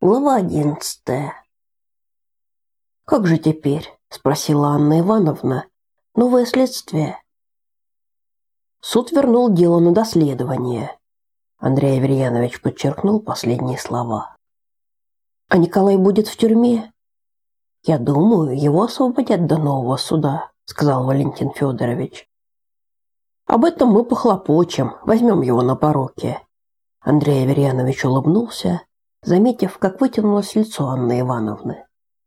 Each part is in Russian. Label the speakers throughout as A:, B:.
A: Глава одиннадцатая. «Как же теперь?» – спросила Анна Ивановна. «Новое следствие?» Суд вернул дело на доследование. Андрей Аверьянович подчеркнул последние слова. «А Николай будет в тюрьме?» «Я думаю, его освободят до нового суда», – сказал Валентин Федорович. «Об этом мы похлопочем, возьмем его на пороки». Андрей Аверьянович улыбнулся заметив, как вытянулось лицо Анны Ивановны.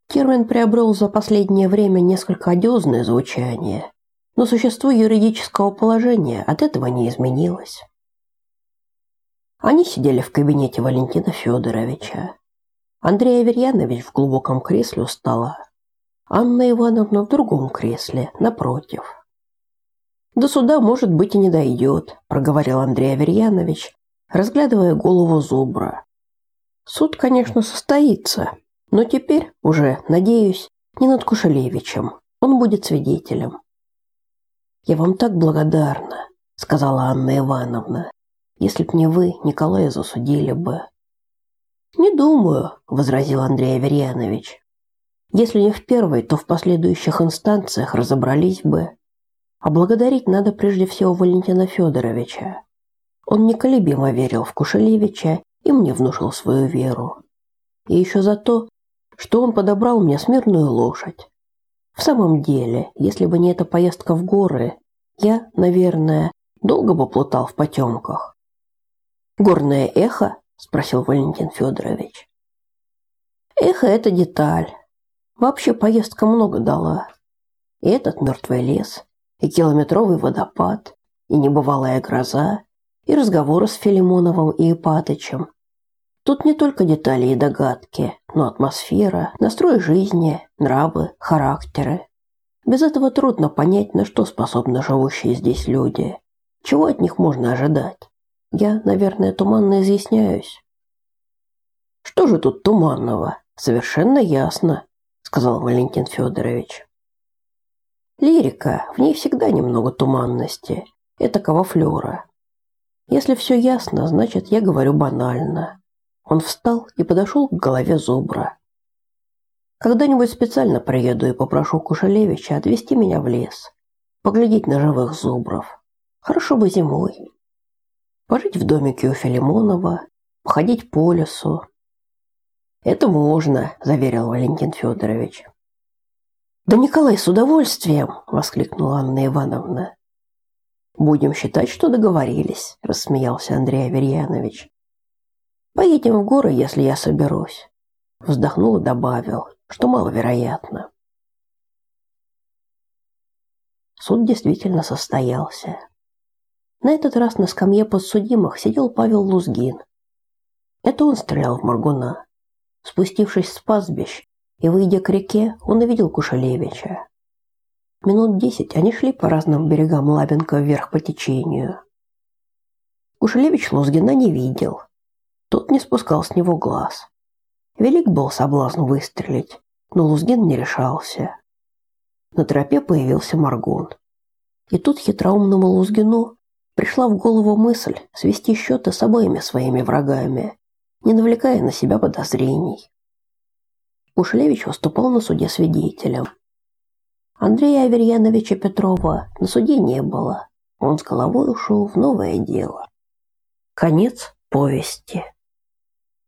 A: Термин приобрел за последнее время несколько одиозное звучание, но существо юридического положения от этого не изменилось. Они сидели в кабинете Валентина Федоровича. Андрей Аверьянович в глубоком кресле у стола, Анна Ивановна в другом кресле, напротив. «До суда, может быть, и не дойдет», – проговорил Андрей Аверьянович, разглядывая голову зубра, Суд, конечно, состоится, но теперь уже, надеюсь, не над Кушелевичем. Он будет свидетелем. Я вам так благодарна, сказала Анна Ивановна. Если б не вы, Николая засудили бы. Не думаю, возразил Андрей Аверьянович. Если не в первой, то в последующих инстанциях разобрались бы. А благодарить надо прежде всего Валентина Федоровича. Он неколебимо верил в Кушелевича и мне внушил свою веру. И еще за то, что он подобрал мне смирную лошадь. В самом деле, если бы не эта поездка в горы, я, наверное, долго бы плутал в потемках. «Горное эхо?» – спросил Валентин Федорович. «Эхо – это деталь. Вообще поездка много дала. И этот мертвый лес, и километровый водопад, и небывалая гроза, и разговоры с Филимоновым и Ипатычем. Тут не только детали и догадки, но атмосфера, настрой жизни, нравы, характеры. Без этого трудно понять, на что способны живущие здесь люди. Чего от них можно ожидать? Я, наверное, туманно изъясняюсь. Что же тут туманного? Совершенно ясно, сказал Валентин Федорович. Лирика, в ней всегда немного туманности. Это кавафлера. Если все ясно, значит, я говорю банально. Он встал и подошел к голове зубра. Когда-нибудь специально приеду и попрошу Кушелевича отвезти меня в лес, поглядеть на живых зубров. Хорошо бы зимой. Пожить в домике у Филимонова, походить по лесу. Это можно, заверил Валентин Федорович. Да Николай с удовольствием, воскликнула Анна Ивановна. Будем считать, что договорились, рассмеялся Андрей Аверьянович. Поедем в горы, если я соберусь, вздохнул и добавил, что маловероятно. Суд действительно состоялся. На этот раз на скамье подсудимых сидел Павел Лузгин. Это он стрелял в Маргуна. Спустившись с пастбищ и выйдя к реке, он увидел Кушелевича. Минут десять они шли по разным берегам Лабинка вверх по течению. Кушелевич Лузгина не видел. Тот не спускал с него глаз. Велик был соблазн выстрелить, но Лузгин не решался. На тропе появился Маргон. И тут хитроумному Лузгину пришла в голову мысль свести счеты с обоими своими врагами, не навлекая на себя подозрений. Кушелевич выступал на суде свидетелем – Андрея Аверьяновича Петрова на суде не было. Он с головой ушел в новое дело. Конец повести.